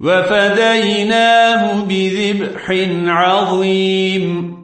وفديناه بذبح عظيم.